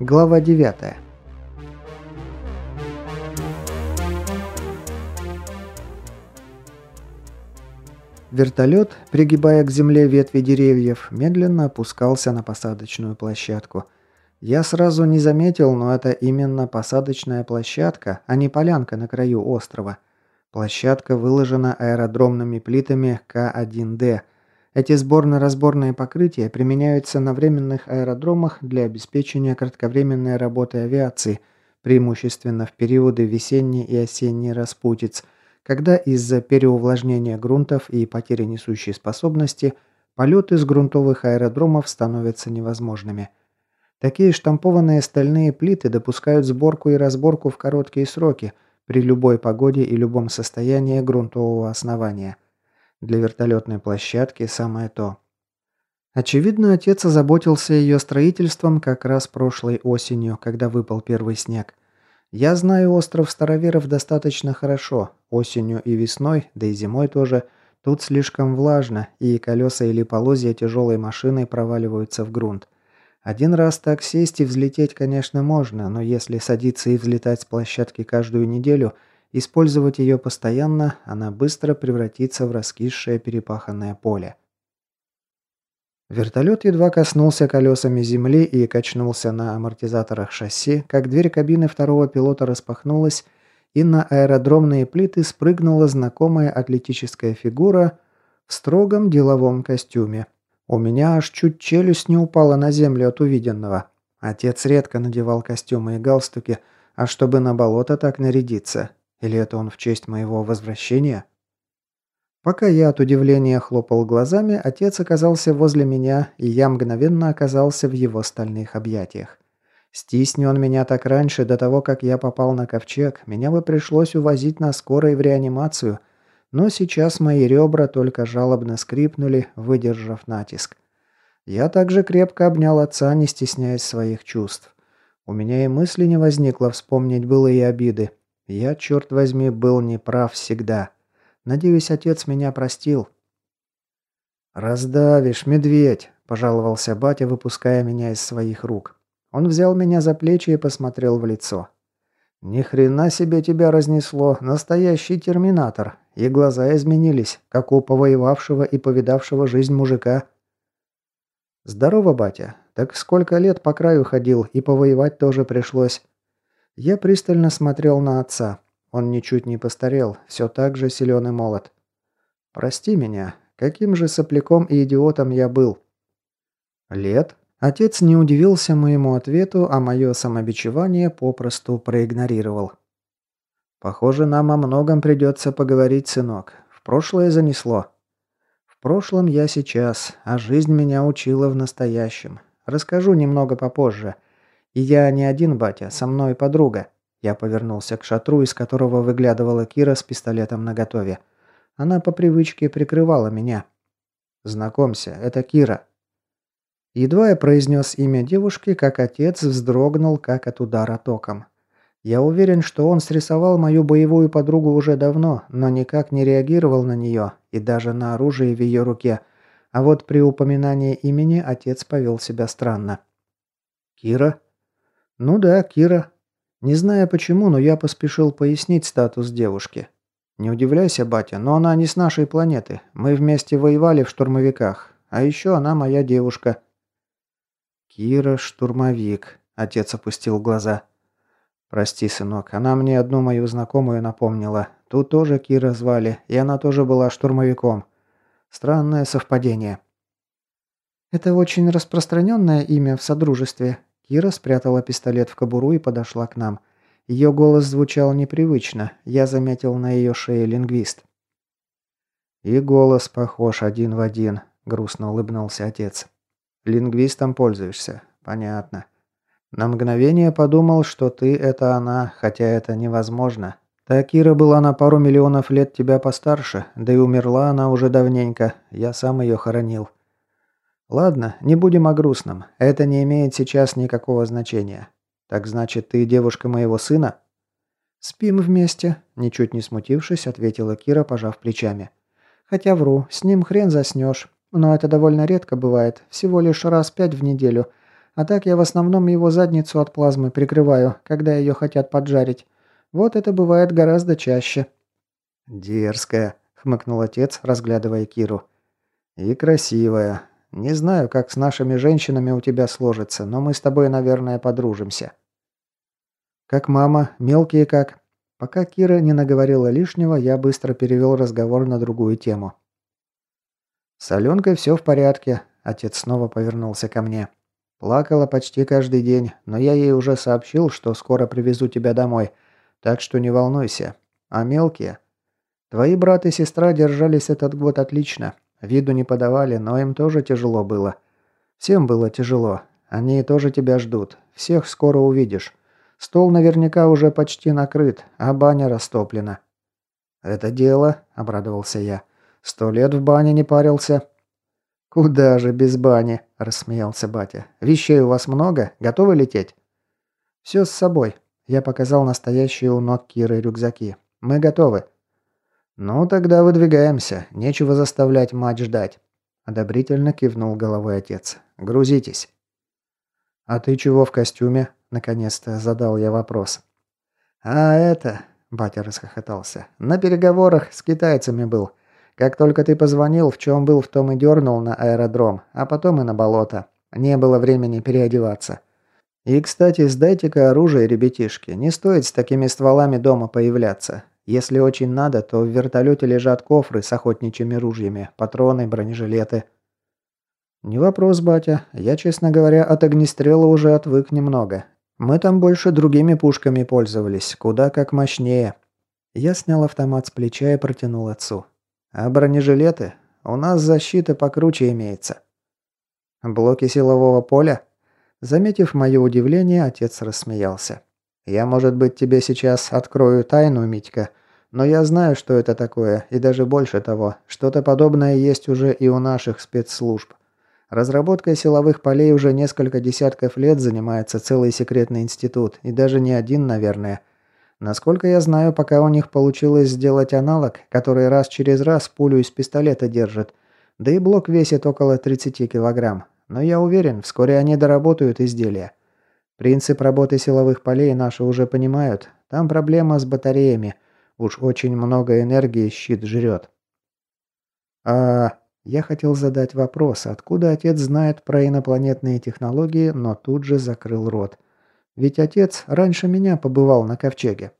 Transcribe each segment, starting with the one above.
Глава 9. Вертолет, пригибая к земле ветви деревьев, медленно опускался на посадочную площадку. Я сразу не заметил, но это именно посадочная площадка, а не полянка на краю острова. Площадка выложена аэродромными плитами К1Д – эти сборно-разборные покрытия применяются на временных аэродромах для обеспечения кратковременной работы авиации, преимущественно в периоды весенней и осенней распутиц, когда из-за переувлажнения грунтов и потери несущей способности полеты с грунтовых аэродромов становятся невозможными. Такие штампованные стальные плиты допускают сборку и разборку в короткие сроки при любой погоде и любом состоянии грунтового основания – для вертолетной площадки самое то. Очевидно, отец озаботился ее строительством как раз прошлой осенью, когда выпал первый снег. Я знаю остров Староверов достаточно хорошо. Осенью и весной, да и зимой тоже. Тут слишком влажно, и колеса или полозья тяжелой машины проваливаются в грунт. Один раз так сесть и взлететь, конечно, можно, но если садиться и взлетать с площадки каждую неделю – Использовать ее постоянно, она быстро превратится в раскисшее перепаханное поле. Вертолет едва коснулся колесами земли и качнулся на амортизаторах шасси, как дверь кабины второго пилота распахнулась, и на аэродромные плиты спрыгнула знакомая атлетическая фигура в строгом деловом костюме. У меня аж чуть челюсть не упала на землю от увиденного. Отец редко надевал костюмы и галстуки, а чтобы на болото так нарядиться, или это он в честь моего возвращения? Пока я от удивления хлопал глазами, отец оказался возле меня, и я мгновенно оказался в его стальных объятиях. Стисни он меня так раньше, до того, как я попал на ковчег, меня бы пришлось увозить на скорой в реанимацию, но сейчас мои ребра только жалобно скрипнули, выдержав натиск. Я также крепко обнял отца, не стесняясь своих чувств. У меня и мысли не возникло вспомнить былые обиды, я, черт возьми, был неправ всегда. Надеюсь, отец меня простил. «Раздавишь, медведь!» – пожаловался батя, выпуская меня из своих рук. Он взял меня за плечи и посмотрел в лицо. «Ни хрена себе тебя разнесло, настоящий терминатор, и глаза изменились, как у повоевавшего и повидавшего жизнь мужика». «Здорово, батя. Так сколько лет по краю ходил, и повоевать тоже пришлось. Я пристально смотрел на отца. Он ничуть не постарел, все так же силен и молод. «Прости меня, каким же сопляком и идиотом я был?» «Лет?» Отец не удивился моему ответу, а мое самобичевание попросту проигнорировал. «Похоже, нам о многом придется поговорить, сынок. В прошлое занесло». «В прошлом я сейчас, а жизнь меня учила в настоящем. Расскажу немного попозже. И я не один, батя, со мной подруга. Я повернулся к шатру, из которого выглядывала Кира с пистолетом наготове. Она по привычке прикрывала меня. «Знакомься, это Кира». Едва я произнес имя девушки, как отец вздрогнул, как от удара током. Я уверен, что он срисовал мою боевую подругу уже давно, но никак не реагировал на нее и даже на оружие в ее руке. А вот при упоминании имени отец повел себя странно. «Кира?» «Ну да, Кира. Не знаю почему, но я поспешил пояснить статус девушки. Не удивляйся, батя, но она не с нашей планеты. Мы вместе воевали в штурмовиках. А еще она моя девушка». «Кира – штурмовик», – отец опустил глаза. «Прости, сынок, она мне одну мою знакомую напомнила. Тут тоже Кира звали, и она тоже была штурмовиком. Странное совпадение». «Это очень распространенное имя в Содружестве», Кира спрятала пистолет в кобуру и подошла к нам. Ее голос звучал непривычно. Я заметил на ее шее лингвист. «И голос похож один в один», — грустно улыбнулся отец. «Лингвистом пользуешься. Понятно. На мгновение подумал, что ты — это она, хотя это невозможно. Та Кира была на пару миллионов лет тебя постарше, да и умерла она уже давненько. Я сам ее хоронил. «Ладно, не будем о грустном. Это не имеет сейчас никакого значения. Так значит, ты девушка моего сына?» «Спим вместе», – ничуть не смутившись, ответила Кира, пожав плечами. «Хотя вру, с ним хрен заснешь. Но это довольно редко бывает, всего лишь раз пять в неделю. А так я в основном его задницу от плазмы прикрываю, когда ее хотят поджарить. Вот это бывает гораздо чаще». «Дерзкая», — хмыкнул отец, разглядывая Киру. «И красивая. Не знаю, как с нашими женщинами у тебя сложится, но мы с тобой, наверное, подружимся». «Как мама? Мелкие как?» Пока Кира не наговорила лишнего, я быстро перевел разговор на другую тему. «С Аленкой все в порядке», – отец снова повернулся ко мне. «Плакала почти каждый день, но я ей уже сообщил, что скоро привезу тебя домой, так что не волнуйся. А мелкие? Твои брат и сестра держались этот год отлично, виду не подавали, но им тоже тяжело было. Всем было тяжело, они тоже тебя ждут, всех скоро увидишь». Стол наверняка уже почти накрыт, а баня растоплена». «Это дело», — обрадовался я. «Сто лет в бане не парился». «Куда же без бани?» – рассмеялся батя. «Вещей у вас много? Готовы лететь?» «Все с собой». Я показал настоящие у ног Киры рюкзаки. «Мы готовы». «Ну, тогда выдвигаемся. Нечего заставлять мать ждать». Одобрительно кивнул головой отец. «Грузитесь». «А ты чего в костюме?» Наконец-то задал я вопрос. «А это...» – батя расхохотался. «На переговорах с китайцами был. Как только ты позвонил, в чем был, в том и дернул на аэродром, а потом и на болото. Не было времени переодеваться. И, кстати, сдайте-ка оружие, ребятишки. Не стоит с такими стволами дома появляться. Если очень надо, то в вертолете лежат кофры с охотничьими ружьями, патроны, бронежилеты». «Не вопрос, батя. Я, честно говоря, от огнестрела уже отвык немного. Мы там больше другими пушками пользовались, куда как мощнее. Я снял автомат с плеча и протянул отцу. А бронежилеты? У нас защита покруче имеется. Блоки силового поля? Заметив мое удивление, отец рассмеялся. «Я, может быть, тебе сейчас открою тайну, Митька, но я знаю, что это такое, и даже больше того, что-то подобное есть уже и у наших спецслужб. Разработкой силовых полей уже несколько десятков лет занимается целый секретный институт, и даже не один, наверное. Насколько я знаю, пока у них получилось сделать аналог, который раз через раз пулю из пистолета держит. Да и блок весит около 30 килограмм. Но я уверен, вскоре они доработают изделие. Принцип работы силовых полей наши уже понимают. Там проблема с батареями. Уж очень много энергии щит жрет. А я хотел задать вопрос, откуда отец знает про инопланетные технологии, но тут же закрыл рот. Ведь отец раньше меня побывал на ковчеге.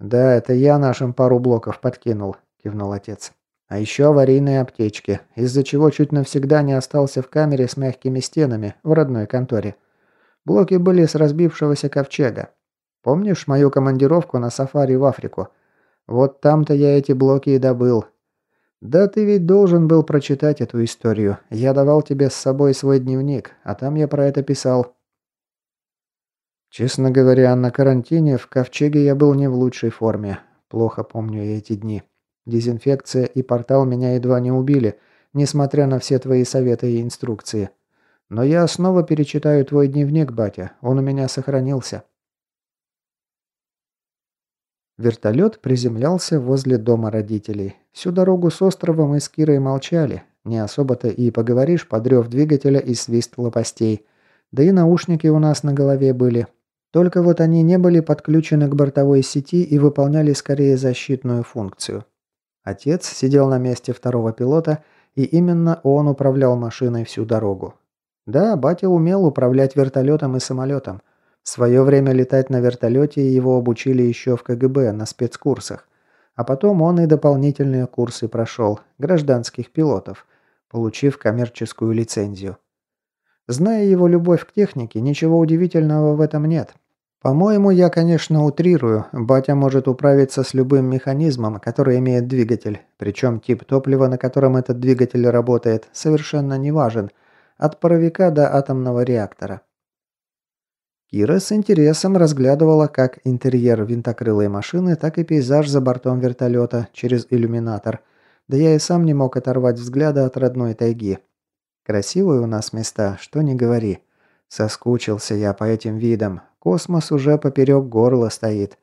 «Да, это я нашим пару блоков подкинул», – кивнул отец. «А еще аварийные аптечки, из-за чего чуть навсегда не остался в камере с мягкими стенами в родной конторе. Блоки были с разбившегося ковчега. Помнишь мою командировку на сафари в Африку? Вот там-то я эти блоки и добыл, «Да ты ведь должен был прочитать эту историю. Я давал тебе с собой свой дневник, а там я про это писал». Честно говоря, на карантине в ковчеге я был не в лучшей форме. Плохо помню я эти дни. Дезинфекция и портал меня едва не убили, несмотря на все твои советы и инструкции. Но я снова перечитаю твой дневник, батя. Он у меня сохранился. Вертолет приземлялся возле дома родителей. Всю дорогу с острова мы с Кирой молчали. Не особо-то и поговоришь под рев двигателя и свист лопастей. Да и наушники у нас на голове были. Только вот они не были подключены к бортовой сети и выполняли скорее защитную функцию. Отец сидел на месте второго пилота, и именно он управлял машиной всю дорогу. Да, батя умел управлять вертолетом и самолетом. В свое время летать на вертолете его обучили еще в КГБ на спецкурсах. А потом он и дополнительные курсы прошел, гражданских пилотов, получив коммерческую лицензию. Зная его любовь к технике, ничего удивительного в этом нет. По-моему, я, конечно, утрирую. Батя может управиться с любым механизмом, который имеет двигатель. Причем тип топлива, на котором этот двигатель работает, совершенно не важен. От паровика до атомного реактора. Кира с интересом разглядывала как интерьер винтокрылой машины, так и пейзаж за бортом вертолета через иллюминатор. Да я и сам не мог оторвать взгляда от родной тайги. Красивые у нас места, что не говори. Соскучился я по этим видам. Космос уже поперек горла стоит.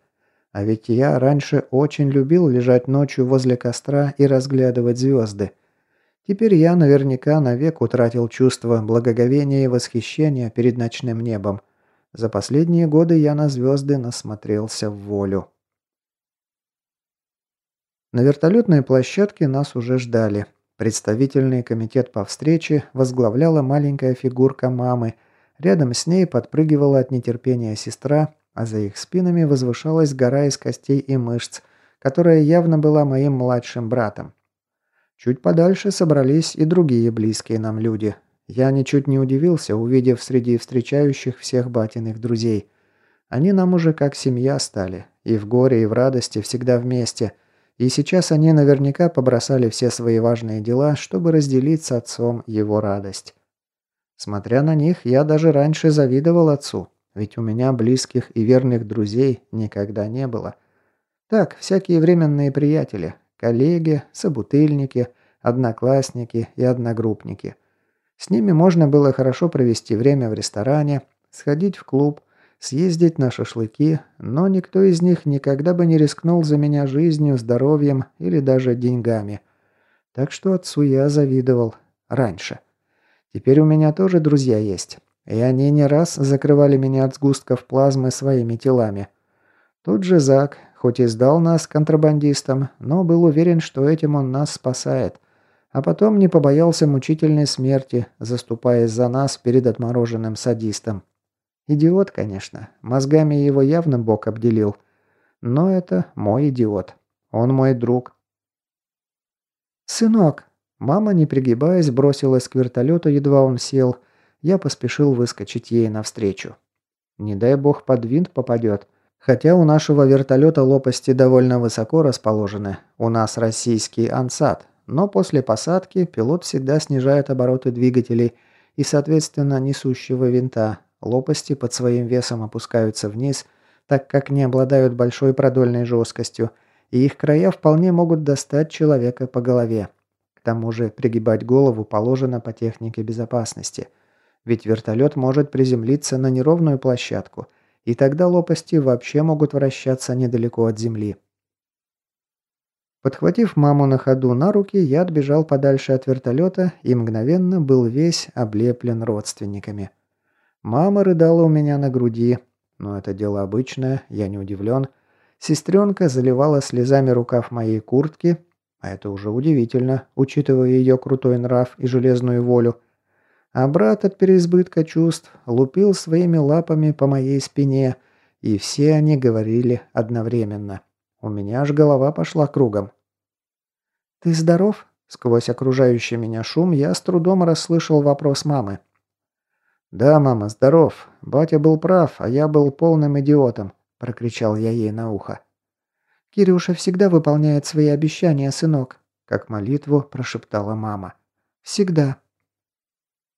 А ведь я раньше очень любил лежать ночью возле костра и разглядывать звезды. Теперь я наверняка навек утратил чувство благоговения и восхищения перед ночным небом. За последние годы я на звезды насмотрелся в волю. На вертолетной площадке нас уже ждали. Представительный комитет по встрече возглавляла маленькая фигурка мамы. Рядом с ней подпрыгивала от нетерпения сестра, а за их спинами возвышалась гора из костей и мышц, которая явно была моим младшим братом. Чуть подальше собрались и другие близкие нам люди. Я ничуть не удивился, увидев среди встречающих всех батиных друзей. Они нам уже как семья стали, и в горе, и в радости всегда вместе – и сейчас они наверняка побросали все свои важные дела, чтобы разделить с отцом его радость. Смотря на них, я даже раньше завидовал отцу, ведь у меня близких и верных друзей никогда не было. Так, всякие временные приятели, коллеги, собутыльники, одноклассники и одногруппники. С ними можно было хорошо провести время в ресторане, сходить в клуб, съездить на шашлыки, но никто из них никогда бы не рискнул за меня жизнью, здоровьем или даже деньгами. Так что отцу я завидовал. Раньше. Теперь у меня тоже друзья есть. И они не раз закрывали меня от сгустков плазмы своими телами. Тут же Зак, хоть и сдал нас контрабандистам, но был уверен, что этим он нас спасает. А потом не побоялся мучительной смерти, заступаясь за нас перед отмороженным садистом. Идиот, конечно. Мозгами его явно Бог обделил. Но это мой идиот. Он мой друг. «Сынок!» Мама, не пригибаясь, бросилась к вертолету, едва он сел. Я поспешил выскочить ей навстречу. Не дай бог под винт попадет. Хотя у нашего вертолета лопасти довольно высоко расположены. У нас российский ансат. Но после посадки пилот всегда снижает обороты двигателей и, соответственно, несущего винта, Лопасти под своим весом опускаются вниз, так как не обладают большой продольной жесткостью, и их края вполне могут достать человека по голове. К тому же пригибать голову положено по технике безопасности. Ведь вертолет может приземлиться на неровную площадку, и тогда лопасти вообще могут вращаться недалеко от земли. Подхватив маму на ходу на руки, я отбежал подальше от вертолета и мгновенно был весь облеплен родственниками. Мама рыдала у меня на груди, но это дело обычное, я не удивлен. Сестренка заливала слезами рукав моей куртки, а это уже удивительно, учитывая ее крутой нрав и железную волю. А брат от переизбытка чувств лупил своими лапами по моей спине, и все они говорили одновременно. У меня аж голова пошла кругом. «Ты здоров?» Сквозь окружающий меня шум я с трудом расслышал вопрос мамы. «Да, мама, здоров. Батя был прав, а я был полным идиотом», – прокричал я ей на ухо. «Кирюша всегда выполняет свои обещания, сынок», – как молитву прошептала мама. «Всегда».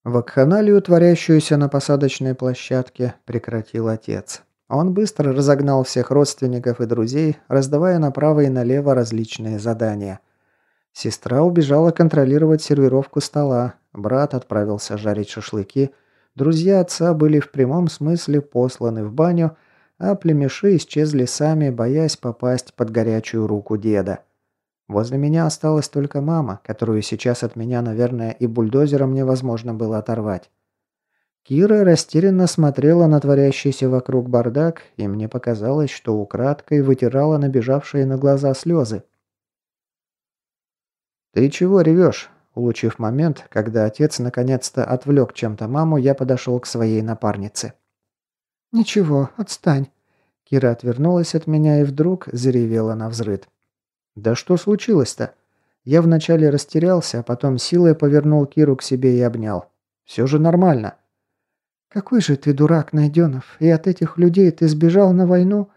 Вакханалию, творящуюся на посадочной площадке, прекратил отец. Он быстро разогнал всех родственников и друзей, раздавая направо и налево различные задания. Сестра убежала контролировать сервировку стола, брат отправился жарить шашлыки – Друзья отца были в прямом смысле посланы в баню, а племеши исчезли сами, боясь попасть под горячую руку деда. Возле меня осталась только мама, которую сейчас от меня, наверное, и бульдозером невозможно было оторвать. Кира растерянно смотрела на творящийся вокруг бардак, и мне показалось, что украдкой вытирала набежавшие на глаза слезы. «Ты чего ревешь?» Улучив момент, когда отец наконец-то отвлек чем-то маму, я подошел к своей напарнице. «Ничего, отстань». Кира отвернулась от меня и вдруг заревела на взрыд. «Да что случилось-то?» Я вначале растерялся, а потом силой повернул Киру к себе и обнял. «Все же нормально». «Какой же ты дурак, Найденов, и от этих людей ты сбежал на войну?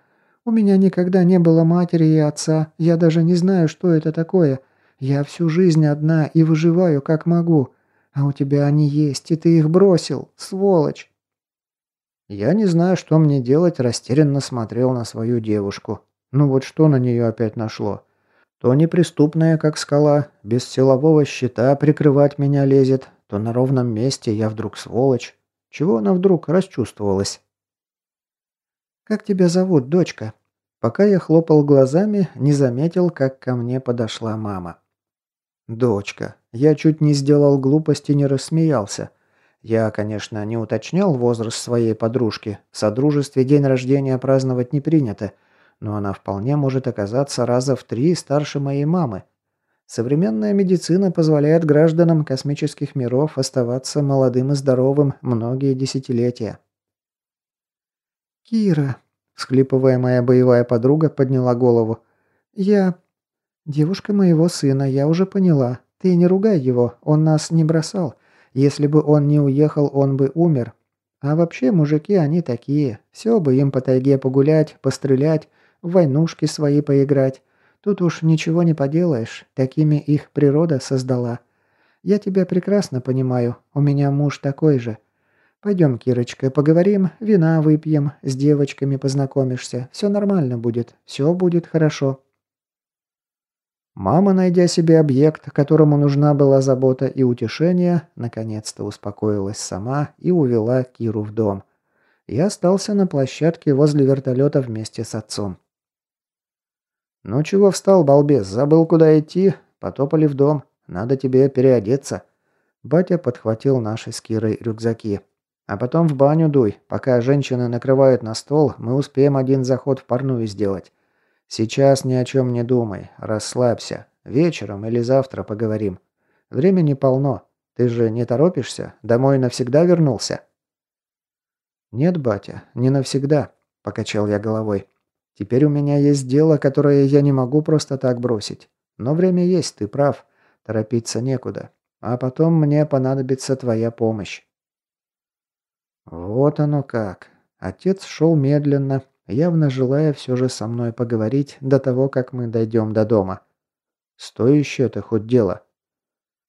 У меня никогда не было матери и отца, я даже не знаю, что это такое. Я всю жизнь одна и выживаю как могу. А у тебя они есть, и ты их бросил, сволочь!» Я не знаю, что мне делать, растерянно смотрел на свою девушку. Ну вот что на нее опять нашло? То неприступная, как скала, без силового щита прикрывать меня лезет, то на ровном месте я вдруг сволочь. Чего она вдруг расчувствовалась? «Как тебя зовут, дочка?» Пока я хлопал глазами, не заметил, как ко мне подошла мама. Дочка. Я чуть не сделал глупости не рассмеялся. Я, конечно, не уточнял возраст своей подружки. В содружестве день рождения праздновать не принято. Но она вполне может оказаться раза в три старше моей мамы. Современная медицина позволяет гражданам космических миров оставаться молодым и здоровым многие десятилетия. «Кира», – всхлипывая моя боевая подруга, подняла голову. «Я... девушка моего сына, я уже поняла. Ты не ругай его, он нас не бросал. Если бы он не уехал, он бы умер. А вообще, мужики, они такие. Все бы им по тайге погулять, пострелять, в войнушки свои поиграть. Тут уж ничего не поделаешь, такими их природа создала. Я тебя прекрасно понимаю, у меня муж такой же. Пойдем, Кирочка, поговорим, вина выпьем, с девочками познакомишься. Все нормально будет, все будет хорошо». Мама, найдя себе объект, которому нужна была забота и утешение, наконец-то успокоилась сама и увела Киру в дом. Я остался на площадке возле вертолета вместе с отцом. «Ну чего встал, балбес? Забыл, куда идти? Потопали в дом. Надо тебе переодеться». Батя подхватил наши с Кирой рюкзаки. «А потом в баню дуй. Пока женщины накрывают на стол, мы успеем один заход в парную сделать. Сейчас ни о чем не думай. Расслабься. Вечером или завтра поговорим. Времени полно. Ты же не торопишься? Домой навсегда вернулся?» «Нет, батя, не навсегда», – покачал я головой. Теперь у меня есть дело, которое я не могу просто так бросить. Но время есть, ты прав. Торопиться некуда. А потом мне понадобится твоя помощь. Вот оно как. Отец шел медленно, явно желая все же со мной поговорить до того, как мы дойдем до дома. Стоящее это хоть дело.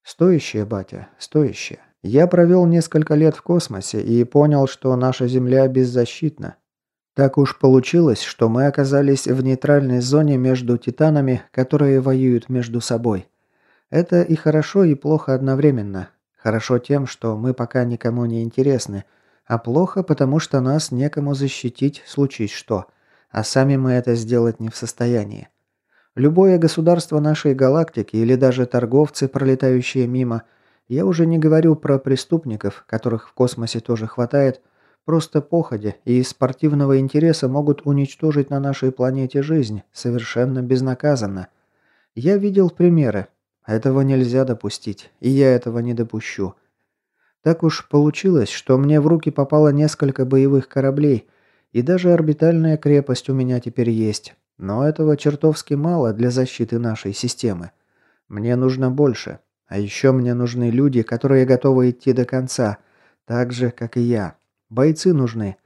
Стоящее, батя, стоящее. Я провел несколько лет в космосе и понял, что наша Земля беззащитна. Так уж получилось, что мы оказались в нейтральной зоне между титанами, которые воюют между собой. Это и хорошо, и плохо одновременно. Хорошо тем, что мы пока никому не интересны, а плохо, потому что нас некому защитить, случись что. А сами мы это сделать не в состоянии. Любое государство нашей галактики или даже торговцы, пролетающие мимо, я уже не говорю про преступников, которых в космосе тоже хватает – Просто походя и из спортивного интереса могут уничтожить на нашей планете жизнь совершенно безнаказанно. Я видел примеры. Этого нельзя допустить, и я этого не допущу. Так уж получилось, что мне в руки попало несколько боевых кораблей, и даже орбитальная крепость у меня теперь есть. Но этого чертовски мало для защиты нашей системы. Мне нужно больше. А еще мне нужны люди, которые готовы идти до конца, так же, как и я. Бойцы нужны.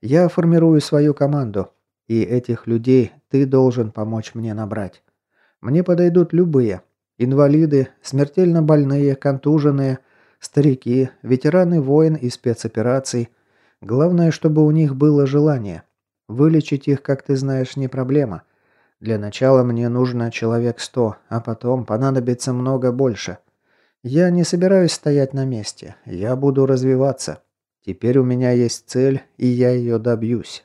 Я формирую свою команду. И этих людей ты должен помочь мне набрать. Мне подойдут любые. Инвалиды, смертельно больные, контуженные, старики, ветераны войн и спецопераций. Главное, чтобы у них было желание. Вылечить их, как ты знаешь, не проблема. Для начала мне нужно человек сто, а потом понадобится много больше. Я не собираюсь стоять на месте. Я буду развиваться. Теперь у меня есть цель, и я ее добьюсь.